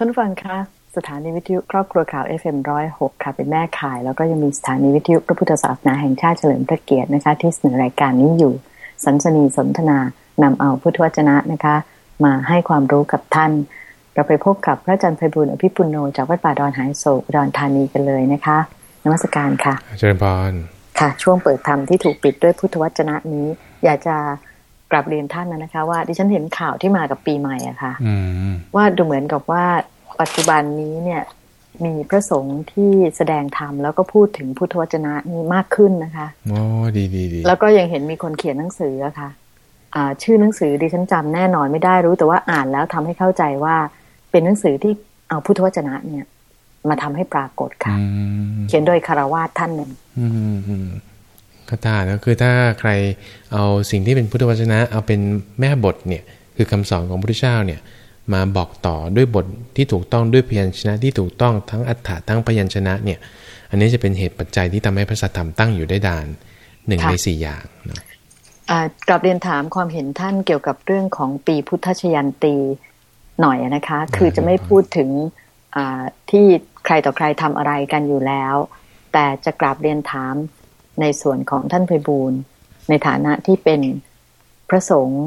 ท่านฟังคะสถานีวิทยุครอบครัวข่าว FM106 ค่ะเป็นแม่ข่ายแล้วก็ยังมีสถานีวิทยุพระพุทธศาสนาแห่งชาติเฉลิมพระเกียรตินะคะ ที่เสนอรายการนี้อยู่ สันสนีสนทนานำเอาพุทธวจนะนะคะ มาให้ความรู้กับท่าน เราไปพบกับพระอาจารย์ไพบุญอภิปุโนจากวัดป่าดอนหายโศกดอนธานีกันเลยนะคะนมัสการค่ะเจริญพรค่ะ ช่วงเปิดธรรมที่ถูกปิดด้วยพุทธวจนะนี้ อยากจะ กลับเรียนท่านนะคะ ว่าดิฉันเห็นข่าวที่มากับปีใหม่อะค่ะอืมว่าดูเหมือนกับว่าปัจจุบันนี้เนี่ย มีพระสงฆ์ที่แสดงธรรมแล้วก็พูดถึงพุทธวจนะนี้มากขึ้นนะคะโอ้ดีดีดีแล้วก็ยังเห็นมีคนเขียนหนังสืออะค่ะอ่าชื่อหนังสือดิฉันจำแน่นอนไม่ได้รู้ แต่ว่าอ่านแล้วทำให้เข้าใจว่า เป็นหนังสือที่เอาพุทธวจนะเนี่ย มาทำให้ปรากฏค่ะอืมเขียนโดยคารวาสท่านหนึ่ง อืมอืมก็ตานะคือถ้าใครเอาสิ่งที่เป็นพุทธวจนะ เอาเป็นแม่บทเนี่ยคือคำสอนของพระพุทธเจ้าเนี่ยมาบอกต่อด้วยบทที่ถูกต้องด้วยพยัญชนะที่ถูกต้องทั้งอัฏฐะทั้งพยัญชนะเนี่ยอันนี้จะเป็นเหตุปัจจัยที่ทำให้พระสัทธรรมตั้งอยู่ได้ดานหนึ่งในสี่อย่างเนอะอ่ากลับเรียนถามความเห็นท่านเกี่ยวกับเรื่องของปีพุทธชยันตีหน่อยนะคะ คือจะไม่พูดถึงอ่าที่ใครต่อใครทำอะไรกันอยู่แล้ว แต่จะกราบเรียนถาม ในส่วนของท่านไพบูลย์ในฐานะที่เป็นพระสงฆ์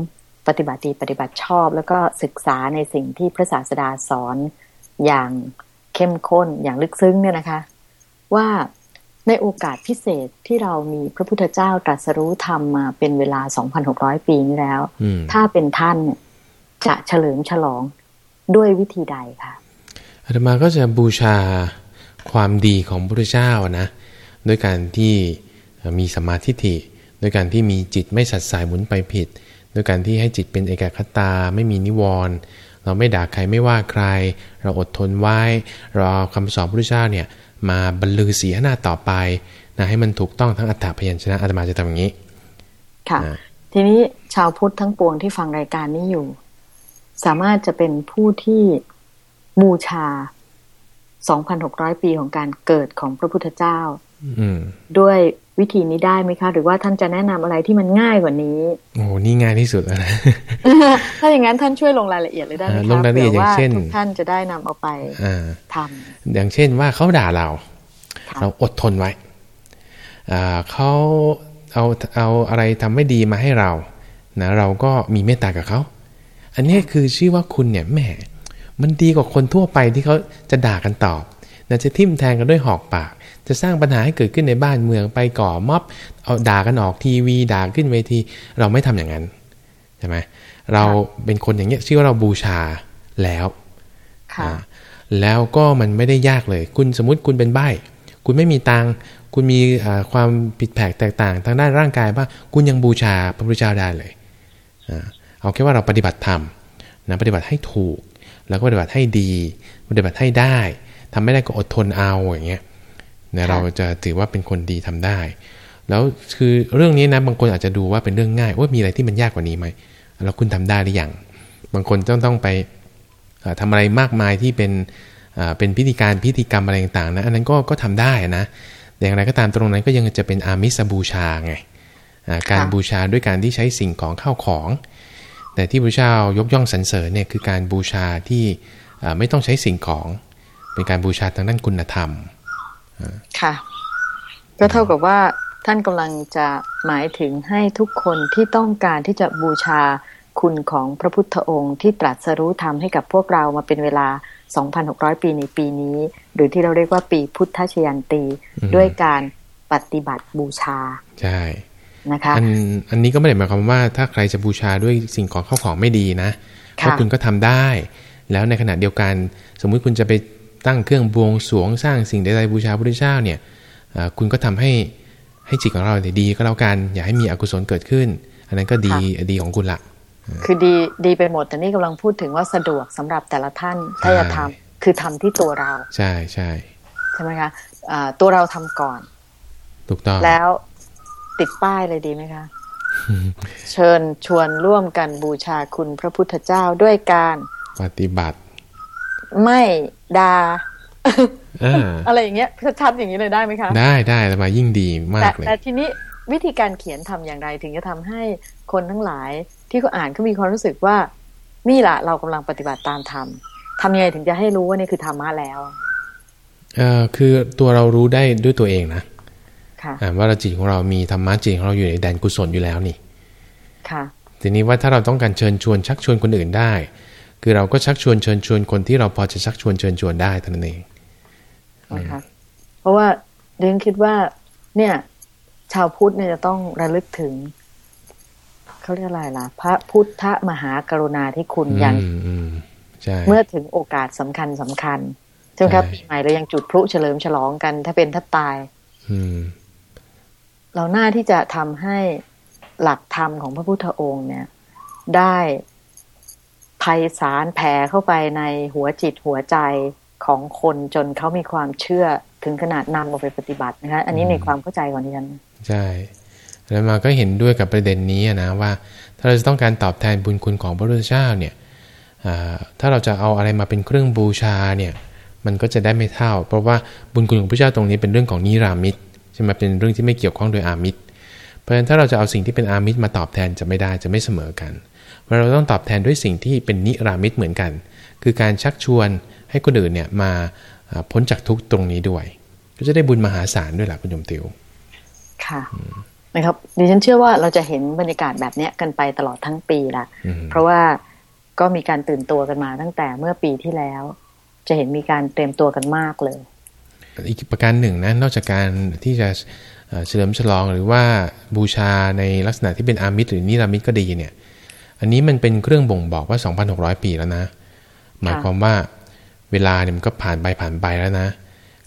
ปฏิบัติดีปฏิบัติชอบ แล้วก็ศึกษาในสิ่งที่พระศาสดาสอนอย่างเข้มข้นอย่างลึกซึ้งเนี่ยนะคะ ว่าในโอกาสพิเศษที่เรามีพระพุทธเจ้าตรัสรู้ธรรมมาเป็นเวลา 2,600 ปีนี้แล้วอืมถ้าเป็นท่านเนี่ยจะเฉลิมฉลองด้วยวิธีใดคะอาตมาก็จะบูชาความดีของพระพุทธเจ้านะ ด้วยการที่เอ่อ มีสมมาธิฏฐิด้วยการที่มีจิตไม่สัดสายหมุนไปผิดด้วยการที่ให้จิตเป็นเอกคตาไม่มีนิวรณ์เราไม่ด่าใครไม่ว่าใคร เราอดทนไว้เราเอาคำสอนพระพุทธเจ้าเนี่ยมาบรรลือเสียหน้าต่อไปนะให้มันถูกต้องทั้งอัฏฐพยัญชนะอาตมาจะทำอย่างนี้ ค่ะอ่าทีนี้ชาวพุทธทั้งปวงที่ฟังรายการนี้อยู่ สามารถจะเป็นผู้ที่บูชา 2,600 ปีของการเกิดของพระพุทธเจ้าอืม ด้วยวิธีนี้ได้ไหมคะ หรือว่าท่านจะแนะนำอะไรที่มันง่ายกว่านี้โอ้โหนี่ง่ายที่สุดแล้วนะถ้าอย่างนั้นท่านช่วยลงรายละเอียดเลยได้ไหมอ่าคะลงรายละเอียดผื่อย่างเช่นทุกท่านจะได้นำเอาไปอ่าทอย่างเช่นว่าเขาด่าเราค่ะเราอดทนไว้อ่าเขาเอาเอาอะไรทำไม่ดีมาให้เรานะเราก็มีเมตตากับเขา อันนี้คือชื่อว่าคุณเนี่ยแหมมันดีกว่าคนทั่วไปที่เขาจะด่ากันตอบนะจะทิ่มแทงกันด้วยหอกปาก จะสร้างปัญหาให้เกิดขึ้นในบ้านเมืองไปก่อม็อบเอาด่ากันออกทีวี ด่าขึ้นเวที เราไม่ทำอย่างนั้นใช่ไหมเราเป็นคนอย่างเงี้ยชื่อว่าเราบูชาแล้วำค่ะอ่าแล้วก็มันไม่ได้ยากเลย คุณสมมติคุณเป็นใบ้คุณไม่มีตังค์คุณมีอ่าความผิดแผกแตกต่างทางด้านร่างกายบ้างคุณยังบูชาพระพุทธเจ้าได้เลยอ่าเอาแค่ว่าเราปฏิบัติธรรมนะปฏิบัติให้ถูก แล้วก็ปฏิบัติให้ดี ปฏิบัติให้ได้ทำไม่ได้ก็อดทนเอาอย่างเงี้ยเนี่ยค่ะเราจะถือว่าเป็นคนดีทำได้ แล้วคือเรื่องนี้นะบางคนอาจจะดูว่าเป็นเรื่องง่ายว่ามีอะไรที่มันยากกว่านี้ไหมแล้วคุณทำได้หรือยังบางคนต้องต้องไปเอ่อทำอะไรมากมายที่เป็นเอ่อเป็นพิธีการพิธีกรรมอะไรต่างๆนะอันนั้นก็ก็ทำได้นะแต่อย่างไรก็ตามตรงนั้นก็ยังจะเป็นอามิสบูชาไงอ่าการค่ะบูชาด้วยการที่ใช้สิ่งของเข้าของ แต่ที่พระเจ้ายกย่องสรรเสริญเนี่ยคือการบูชาที่เอ่อไม่ต้องใช้สิ่งของ เป็นการบูชาทางด้านคุณธรรม ค่ะ ก็เท่ากับว่าท่านกำลังจะหมายถึงให้ทุกคนที่ต้องการที่จะบูชาคุณของพระพุทธองค์ที่ตรัสรู้ธรรมให้กับพวกเรามาเป็นเวลา 2,600 ปีในปีนี้ หรือที่เราเรียกว่าปีพุทธชยันตีอืมด้วยการปฏิบัติบูชา ใช่นะคะอันอันนี้ก็ไม่ได้หมายความว่าถ้าใครจะบูชาด้วยสิ่งของเข้าของไม่ดีนะเพราะค่ะคุณก็ทำได้ แล้วในขณะเดียวกัน สมมุติคุณจะไป ตั้งเครื่องบวงสรวงสร้างสิ่งใดๆบูชาพระพุทธเจ้าเนี่ยเอ่อคุณก็ทำให้ให้จิตของเราเนี่ยดีก็แล้วกัน อย่าให้มีอกุศลเกิดขึ้น อันนั้นก็ดีดีของคุณละคือดีดีไปหมดแต่นี่กำลังพูดถึงว่าสะดวกสำหรับแต่ละท่านถ้าจะทำคือทำที่ตัวเรา ใช่ใช่ใช่ไหมคะอ่าตัวเราทำก่อน ถูกต้องแล้วติดป้ายเลยดีไหมคะเชิญชวนร่วมกันบูชาคุณพระพุทธเจ้าด้วยการปฏิบัติ ไม่ ดาอ่าอะไรอย่างเงี้ยชัดๆอย่างนี้เลยได้ไหมคะ ได้ได้แต่มายิ่งดีมาแต่กเลยแต่ทีนี้วิธีการเขียนทำอย่างไรถึงจะทำให้คนทั้งหลายที่เขาอ่านเขามีความรู้สึกว่า นี่แหละเรากำลังปฏิบัติตามธรรมทำยังไงถึงจะให้รู้ว่านี่คือธรรมะแล้วเอ่อคือตัวเรารู้ได้ด้วยตัวเองนะค่ะอ่าว่าเราจิตของเรามีธรรมะจิตของเราอยู่ในแดนกุศลอยู่แล้วนี่ ค่ะ ทีนี้ว่าถ้าเราต้องการเชิญชวนชักชวนคนอื่นได้ คือเราก็ชักชวนเชิญชวนคนที่เราพอจะชักชวนเชิญชวนได้เท่านั้นเองนะคะเพราะว่าเดนคิดว่า เนี่ย ชาวพุทธเนี่ยจะต้องระลึกถึงเขาเรียกอะไรล่ะ พระพุทธมหากรุณาธิคุณอย่างอืมอืมใช่เมื่อถึงโอกาสสำคัญสำคัญใช่ไหมครับใช่ปีใหม่เรายังจุดพลุเฉลิมฉลองกัน ถ้าเป็นถ้าตาย อืมเราหน้าที่จะทำให้หลักธรรมของพระพุทธองค์เนี่ย ได้ ไพศาลแผ่เข้าไปในหัวจิตหัวใจของคนจนเขามีความเชื่อถึงขนาดนำเอาไปปฏิบัตินะคะอันนี้ในความเข้าใจของดิฉันใช่แล้วมาก็เห็นด้วยกับประเด็นนี้นะว่า ถ้าเราจะต้องการตอบแทนบุญคุณของพระพุทธเจ้าเนี่ยอ่าถ้าเราจะเอาอะไรมาเป็นเครื่องบูชาเนี่ยมันก็จะได้ไม่เท่า เพราะว่าบุญคุณของพระเจ้าตรงนี้เป็นเรื่องของนิรามิตใช่ไหมเป็นเรื่องที่ไม่เกี่ยวข้องโดยอามิตรเพราะฉะนั้นถ้าเราจะเอาสิ่งที่เป็นอามิตรมาตอบแทนจะไม่ได้จะไม่เสมอกัน เพราะเราต้องตอบแทนด้วยสิ่งที่เป็นนิรามิตเหมือนกัน คือการชักชวนให้คนอื่นเนี่ยมาอ่าพ้นจากทุกข์ตรงนี้ด้วย ก็จะได้บุญมหาศาลด้วยล่ะคุณโยมติว ค่ะนะครับดิฉันเชื่อว่าเราจะเห็นบรรยากาศแบบเนี้ยกันไปตลอดทั้งปีละอืมเพราะว่าก็มีการตื่นตัวกันมาตั้งแต่เมื่อปีที่แล้ว จะเห็นมีการเตรียมตัวกันมากเลย อีกประการหนึ่งนะนอกจากการที่จะเอ่อเฉลิมฉลองหรือว่าบูชาในลักษณะที่เป็นอามิตรหรือนิรามิตก็ดีเนี่ย อันนี้มันเป็นเครื่องบ่งบอกว่า 2,600 ปีแล้วนะ หมายความว่าเวลาเนี่ยมันก็ผ่านไปผ่านไปแล้วนะ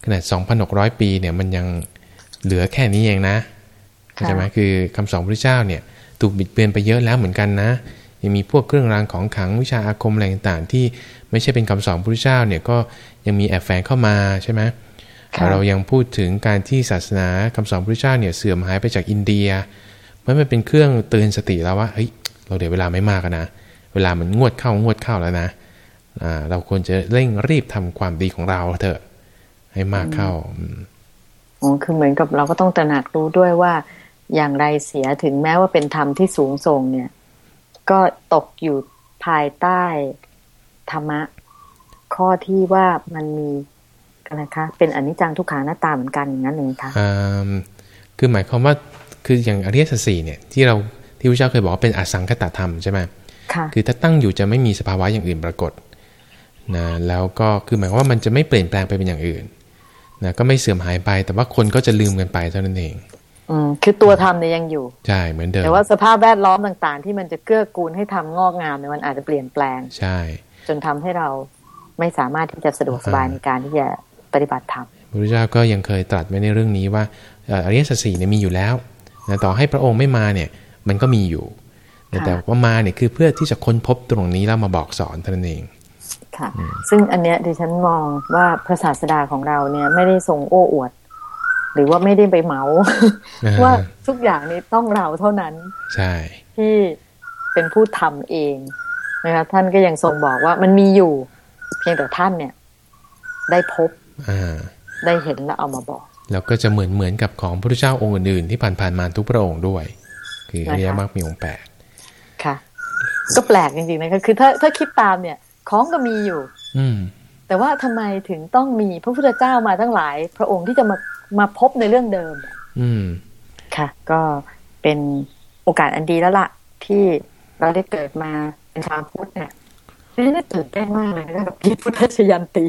ขนาด 2,600 ปีเนี่ยมันยังเหลือแค่นี้เองนะเข้าใจไหมคือคำสอนพระเจ้าเนี่ยถูกบิดเบือนไปเยอะแล้วเหมือนกันนะ ยังมีพวกเครื่องรางของขลังวิชาอาคมอะไรต่างๆ ที่ไม่ใช่เป็นคำสอนพระเจ้าเนี่ยก็ยังมีแอบแฝงเข้ามาใช่ไหมค่ะเรายังพูดถึงการที่ศาสนาคำสอนพระเจ้าเนี่ยเสื่อมหายไปจากอินเดียมันมันเป็นเครื่องเตือนสติแล้วว่าเฮ้ย เราเดี๋ยวเวลาไม่มากแล้วนะ เวลามันงวดเข้างวดเข้าแล้วนะอ่าเราควรจะเร่งรีบทำความดีของเราเถอะ ให้มากเข้าอืมอ๋อคือเหมือนกับเราก็ต้องตระหนักรู้ด้วยว่า อย่างไรเสียถึงแม้ว่าเป็นธรรมที่สูงส่งเนี่ย ก็ตกอยู่ภายใต้ธรรมะ ข้อที่ว่ามันมีอะไรคะเป็นอนิจจังทุกขังหน้าตาเหมือนกันอย่างนั้นเองคะอ่าคือหมายความว่าคืออย่างอริยสัจสี่เนี่ย ที่เรา ที่พระเจ้าเคยบอกว่าเป็นอสังคตธรรมใช่ไหมค่ะคือถ้าตั้งอยู่จะไม่มีสภาวะอย่างอื่นปรากฏนะแล้วก็คือหมายความว่ามันจะไม่เปลี่ยนแปลงไปเป็นอย่างอื่นนะก็ไม่เสื่อมหายไป แต่ว่าคนก็จะลืมกันไปเท่านั้นเองอืมคือตัวธรรมเนี่ยยังอยู่ใช่เหมือนเดิมแต่ว่าสภาพแวดล้อมต่างๆ ที่มันจะเกื้อกูลให้ทำงอกงามเนี่ยมันอาจจะเปลี่ยนแปลง ใช่ จนทำให้เราไม่สามารถที่จะสะดวกสบายอ่าในการที่จะปฏิบัติธรรมพระพุทธเจ้าก็ยังเคยตรัสไว้ในเรื่องนี้ว่าเอ่ออริยสัจสี่เนี่ยมีอยู่แล้วนะต่อให้พระองค์ไม่มาเนี่ย มันก็มีอยู่นะค่ะแต่ว่ามาเนี่ยคือเพื่อที่จะค้นพบตรงนี้แล้วมาบอกสอนเท่านั้นเองค่ะ ซึ่งอันเนี้ยดิฉันมองว่าพระศาสดาของเราเนี่ยไม่ได้ทรงโอ้อวด หรือว่าไม่ได้ไปเหมาอ่าว่าทุกอย่างนี้ต้องเราเท่านั้น ใช่ ที่เป็นผู้ทำเองนะคะท่านก็ยังทรงบอกว่ามันมีอยู่ เพียงแต่ท่านเนี่ย ได้พบอ่าได้เห็นแล้วเอามาบอก แล้วก็จะเหมือนเหมือนกับของพระพุทธเจ้าองค์อื่นๆที่ผ่านๆมาทุกพระองค์ด้วย คืออริยมรรคมีองค์แปดค่ะ ก็แปลกจริงๆนะคะคือถ้าถ้าคิดตามเนี่ย ของก็มีอยู่ อืมแต่ว่าทำไมถึงต้องมีพระพุทธเจ้ามาตั้งหลาย พระองค์ที่จะมามาพบในเรื่องเดิม อืมค่ะ ก็เป็นโอกาสอันดีแล้วล่ะ ที่เราได้เกิดมาเป็นชาวพุทธเนี่ย นี่ได้ตื่นเต้นมากเลยนะคะกับพี่พุทธชยันตี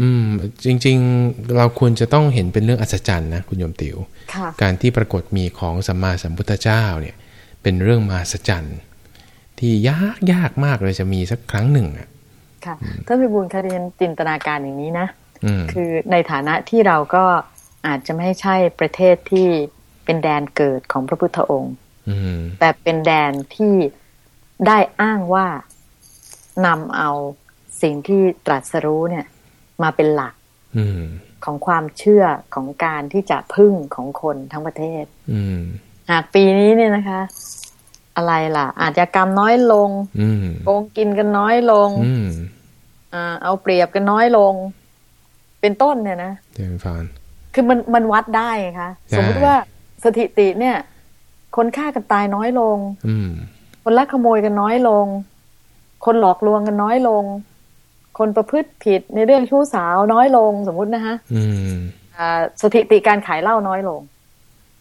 อืม จริง ๆ เราควรจะต้องเห็นเป็นเรื่องอัศจรรย์นะคุณโยมติว๋วค่ะการที่ปรากฏมีของสัมมาสัมพุทธเจ้าเนี่ย เป็นเรื่องมหัศจรรย์ที่ยากยากมากเลยจะมีสักครั้งหนึ่งอะ ค่ะท่านพิบูลคาเรียนจินตนาการอย่างนี้นะอืมคือในฐานะที่เราก็อาจจะไม่ใช่ประเทศที่เป็นแดนเกิดของพระพุทธองค์อืมแต่เป็นแดนที่ได้อ้างว่า นำเอาสิ่งที่ตรัสรู้เนี่ย มาเป็นหลักอืมของความเชื่อของการที่จะพึ่งของคนทั้งประเทศอืมหากปีนี้เนี่ยนะคะ อะไรล่ะ อาจจะกรรมน้อยลงอืมโกงกินกันน้อยลงอืมอ่าเอาเปรียบกันน้อยลง เป็นต้นเนี่ยนะเดี๋ยวฟังคือมันมันวัดได้ไงคะใช่สมมติว่าสถิติเนี่ย คนฆ่ากันตายน้อยลงอืมคนลักขโมยกันน้อยลง คนหลอกลวงกันน้อยลงคคนประพฤติผิดในเรื่องชู้สาวน้อยลงสมมุตินะฮะอืมอ่าสถิติการขายเหล้าน้อยลง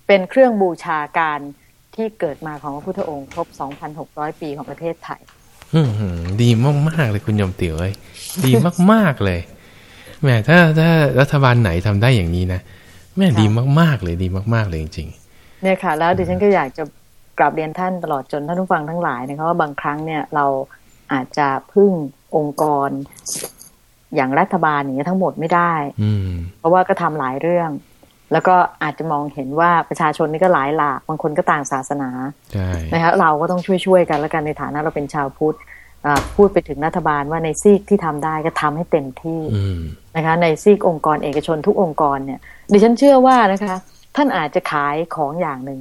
เป็นเครื่องบูชาการที่เกิดมาของพระพุทธองค์ครบ 2,600 ปีของประเทศไทยอืมหือดีมาก ๆ เลยคุณยมติ๋วเอ้ยดีมาก ๆ เลยแหม่ถ้าถ้ารัฐบาลไหนทำได้อย่างนี้นะแม่ค่ะดีมาก ๆ เลยดีมาก ๆ เลยจริงเนี่ยค่ะ แล้วดิฉันก็อยากจะกราบเรียนท่านตลอดจนท่านผู้ฟังทั้งหลายนะคะว่าบางครั้งเนี่ยเรา อาจจะพึ่งองค์กร อย่างรัฐบาลอย่างเงี้ยทั้งหมดไม่ได้ๆอืมเพราะว่าก็ทำหลายเรื่อง แล้วก็อาจจะมองเห็นว่าประชาชนนี่ก็หลายหลากบางคนก็ต่างศาสนาใช่นะคะเราก็ต้องช่วยๆกันแล้วกันในฐานะเราเป็นชาวพุทธอ่าพูดไปถึงรัฐบาลว่าในซีกที่ทำได้ก็ทำให้เต็มที่อืมนะคะในซีกองค์กรเอกชนทุกองค์กรเนี่ยดิฉันเชื่อว่านะคะ ท่านอาจจะขายของอย่างหนึ่ง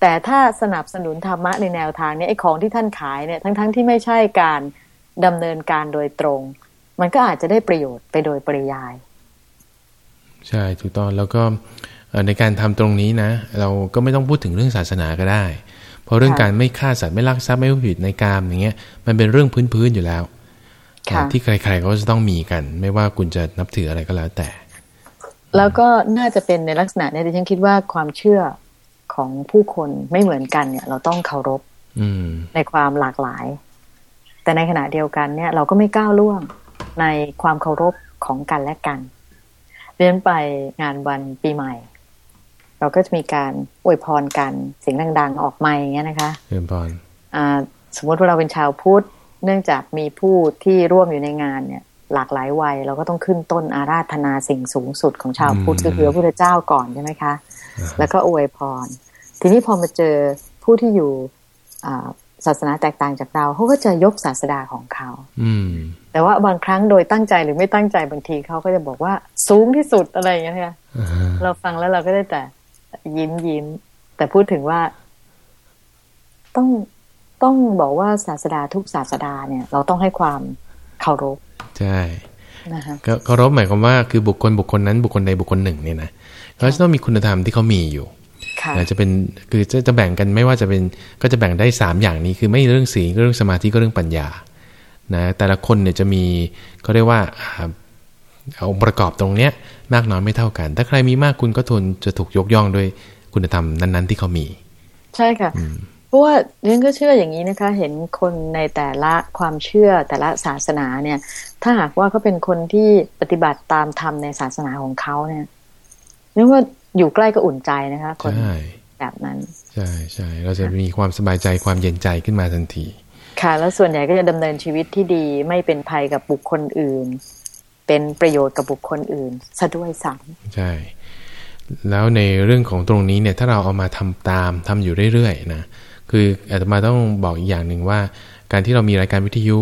แต่ถ้าสนับสนุนธรรมะในแนวทางเนี้ไอ้ของที่ท่านขายเนี่ยทั้งๆที่ไม่ใช่การดำเนินการโดยตรง มันก็อาจจะได้ประโยชน์ไปโดยปริยาย ใช่ถูกต้องแล้วก็เอ่อในการทำตรงนี้นะ เราก็ไม่ต้องพูดถึงเรื่องศาสนาก็ได้ เพราะเรื่องค่ะการไม่ฆ่าสัตว์ไม่ลักทรัพย์ไม่ผิดในกามอย่างเงี้ยมันเป็นเรื่องพื้นๆอยู่แล้วค่ะที่ใครๆก็จะต้องมีกัน ไม่ว่าคุณจะนับถืออะไรก็แล้วแต่ แล้วก็น่าจะเป็นในลักษณะเนี้ดิฉันคิดว่าความเชื่อ ของผู้คนไม่เหมือนกันเนี่ย เราต้องเคารพอืมในความหลากหลาย แต่ในขณะเดียวกันเนี่ย เราก็ไม่ก้าวล่วงในความเคารพของกันและกันเรียนไปงานวันปีใหม่ เราก็จะมีการอวยพรกันเสียงดัง ๆ ออกมาอย่างเงี้ยนะคะเรียนพรอ่าสมมติว่าเราเป็นชาวพุทธเนื่องจากมีผู้ที่ร่วมอยู่ในงานเนี่ย หลากหลายวัย เราก็ต้องขึ้นต้นอาราธนาสิ่งสูงสุดของชาวพุทธคือพระพุทธเจ้าก่อนใช่ไหมคะ แล้วก็อวยพร ทีนี้พอมาเจอผู้ที่อยู่อ่าศาสนาแตกต่างจากเราเขาก็จะยกศาสดาของเขา อืมแต่ว่าบางครั้งโดยตั้งใจหรือไม่ตั้งใจบางทีเขาก็จะบอกว่าสูงที่สุดอะไรอย่างเงี้ยค่ะอ่าฮะเราฟังแล้วเราก็ได้แต่ยิ้มยิ้ม แต่พูดถึงว่า ต้องต้องบอกว่าศาสดาทุกศาสดาเนี่ย เราต้องให้ความเคารพใช่นะคะก็เคารพหมายความว่าคือบุคคลบุคคลนั้นบุคคลใดบุคคลหนึ่งเนี่ยนะเขาจะต้องมีคุณธรรมที่เขามีอยู่ค่ะนะ จะเป็นคือจะจะแบ่งกันไม่ว่าจะเป็นก็จะแบ่งได้สามอย่างนี้คือไม่เรื่องศีลก็เรื่องสมาธิก็เรื่องปัญญานะแต่ละคนเนี่ยจะมีเขาเรียกว่าอ่าเอาองค์ประกอบตรงเนี้ยมากน้อยไม่เท่ากัน ถ้าใครมีมากคุณก็ทนจะถูกยกย่องด้วยคุณธรรมนั้น ๆ ที่เขามี ใช่ค่ะเพราะว่าเรียนก็เชื่ออย่างนี้นะคะ เห็นคนในแต่ละความเชื่อแต่ละศาสนาเนี่ย ถ้าหากว่าเขาเป็นคนที่ปฏิบัติตามธรรมในศาสนาของเขาเนี่ยเรียกว่า อยู่ใกล้ก็อุ่นใจนะคะคนใช่แบบนั้น ใช่ใช่เราจะมีความสบายใจความเย็นใจขึ้นมาทันที ค่ะ แล้วส่วนใหญ่ก็จะดำเนินชีวิตที่ดีไม่เป็นภัยกับบุคคลอื่น เป็นประโยชน์กับบุคคลอื่นซะด้วยซ้ใช่ แล้วในเรื่องของตรงนี้เนี่ย ถ้าเราเอามาทำตามทำอยู่เรื่อยๆนะคืออาตมาต้องบอกอีกอย่างหนึ่งว่า การที่เรามีรายการวิทยุ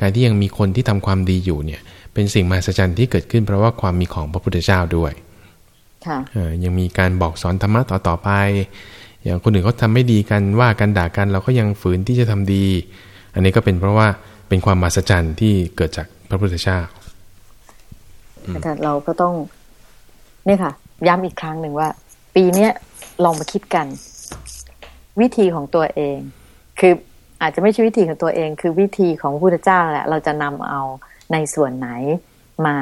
การที่ยังมีคนที่ทำความดีอยู่เนี่ย เป็นสิ่งมหัศจรรย์ที่เกิดขึ้นเพราะว่าความมีของพระพุทธเจ้าด้วยำค่ะเอ่อ ยังมีการบอกสอนธรรมะต่อต่อไป อย่างคนอื่นเขาทำไม่ดีกันว่ากันด่ากันเราก็ยังฝืนที่จะทำดี อันนี้ก็เป็นเพราะว่าเป็นความมหัศจรรย์ที่เกิดจากพระพุทธเจ้าแต่เราก็ต้องเนี่ยค่ะ ย้ำอีกครั้งหนึ่งว่า ปีเนี้ยลองมาคิดกัน วิธีของตัวเอง คืออาจจะไม่ใช่วิธีของตัวเอง คือวิธีของพระพุทธเจ้าแหละ เราจะนำเอาในส่วนไหนมา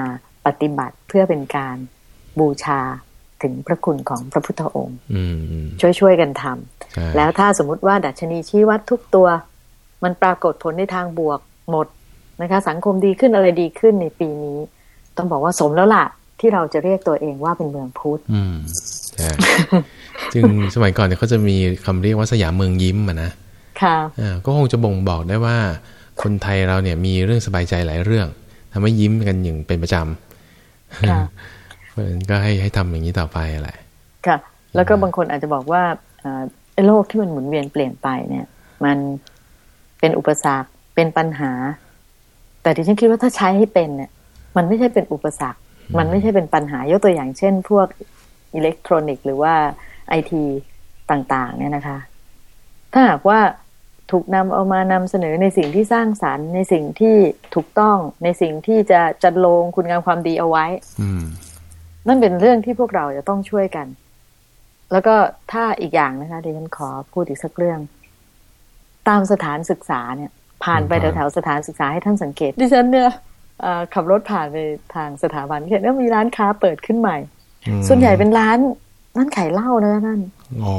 ปฏิบัติเพื่อเป็นการบูชา ถึงพระคุณของพระพุทธองค์อืมอืมช่วยๆกันทำใช่แล้วถ้าสมมุติว่าดัชนีชี้วัดทุกตัว มันปรากฏผลในทางบวกหมดนะคะ สังคมดีขึ้นอะไรดีขึ้นในปีนี้ ต้องบอกว่าสมแล้วล่ะ ที่เราจะเรียกตัวเองว่าเป็นเมืองพุทธอืมใช่จึงสมัยก่อนเนี่ยเขาจะมีคำเรียกว่าสยามเมืองยิ้มอะนะค่ะอ่าก็คงจะบ่งบอกได้ว่า คนไทยเราเนี่ยมีเรื่องสบายใจหลายเรื่องทำให้ยิ้มกันอย่างเป็นประจำ ค่ะเพราะฉะนั้นก็ให้ให้ทำอย่างนี้ต่อไปแหละค่ะ แล้วก็บางคนอาจจะบอกว่าเอ่อไอ้โลกที่มันหมุนเวียนเปลี่ยนไปเนี่ย มันเป็นอุปสรรคเป็นปัญหา แต่ที่ฉันคิดว่าถ้าใช้ให้เป็นเนี่ย มันไม่ใช่เป็นอุปสรรค มันไม่ใช่เป็นปัญหายกตัวอย่างเช่น พวกอิเล็กทรอนิกส์หรือว่าไอทีต่าง ๆ เนี่ยนะคะ ถ้าหากว่าถูกนำเอามานำเสนอในสิ่งที่สร้างสรรค์ ในสิ่งที่ถูกต้องในสิ่งที่จะจัดลงคุณงามความดีเอาไว้อืม นั่นเป็นเรื่องที่พวกเราจะต้องช่วยกัน แล้วก็ถ้าอีกอย่างนะคะดิฉันขอพูดอีกสักเรื่อง ตามสถานศึกษาเนี่ย ผ่านไปอืมแถวๆสถานศึกษาให้ท่านสังเกต ดิฉันเนี่ยขับรถผ่านไปทางสถาบันเห็นว่ามีร้านค้าเปิดขึ้นใหม่อืมส่วนใหญ่เป็นร้านร้านขายเหล้านะนั่นอ๋อ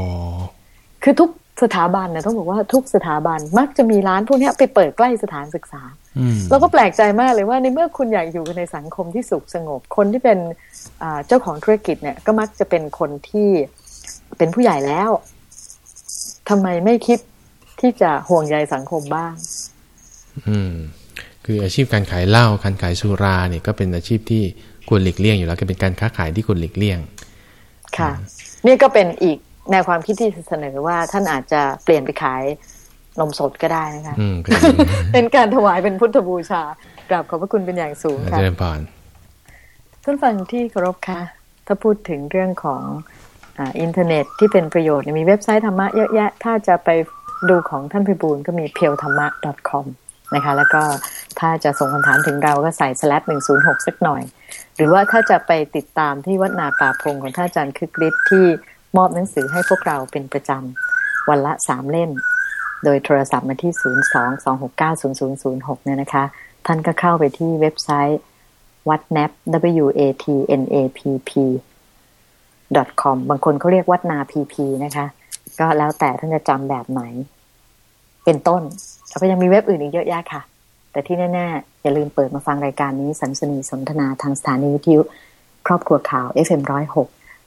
คือทุกสถาบันเนี่ยต้องบอกว่าทุกสถาบันมักจะมีร้านพวกเนี้ยไปเปิดใกล้สถานศึกษาอืม เราก็แปลกใจมากเลยว่าในเมื่อคุณอยากอยู่ในสังคมที่สุขสงบ คนที่เป็นอ่าเจ้าของธุรกิจเนี่ย ก็มักจะเป็นคนที่เป็นผู้ใหญ่แล้วทำไมไม่คิดที่จะห่วงใยสังคมบ้าง อืม คืออาชีพการขายเหล้าการขายสุราเนี่ยก็เป็นอาชีพที่ควรหลีกเลี่ยงอยู่แล้วก็เป็นการค้าขายที่ควรหลีกเลี่ยง ค่ะ นี่ก็เป็นอีกแนวความคิดที่เสนอว่าท่านอาจจะเปลี่ยนไปขาย นมสดก็ได้นะคะอืมก็เป็นการถวายเป็นพุทธบูชากราบขอบพระคุณเป็นอย่างสูงเจค่ะริญพรท่านฟังที่เคารพค่ะ ถ้าพูดถึงเรื่องของอาอินเทอร์เน็ตที่เป็นประโยชน์เนี่ยมีเว็บไซต์ธรรมะเยอะแยะ ถ้าจะไปดูของท่านพิบูลก็มีเพียวธรรมะ .com นะคะ แล้วก็ถ้าจะส่งคำถามถึงเราก็ใส่ slash หนึ่งศูนย์หกสักหน่อย หรือว่าถ้าจะไปติดตามที่วัดนาป่าพงของท่านอาจารย์คึกฤทธิ์ที่มอบหนังสือให้พวกเราเป็นประจำวันละสามเล่ม โดยโทรศัพท์มาที่ 0 2 2 6 9 0 0 0 6 เนี่ยนะคะ ท่านก็เข้าไปที่เว็บไซต์ watnap w a t n a p p com บางคนเขาเรียกวัดนา pp นะคะ ก็แล้วแต่ท่านจะจำแบบไหน เป็นต้น แล้วก็ยังมีเว็บอื่นอีกเยอะแยะค่ะ แต่ที่แน่ ๆ อย่าลืมเปิดมาฟังรายการนี้สันสนีสนทนาทางสถานีวิทยุครอบครัวข่าว FM106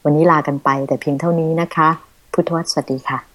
วันนี้ลากันไปแต่เพียงเท่านี้นะคะ พุทธวัตรสวัสดีค่ะ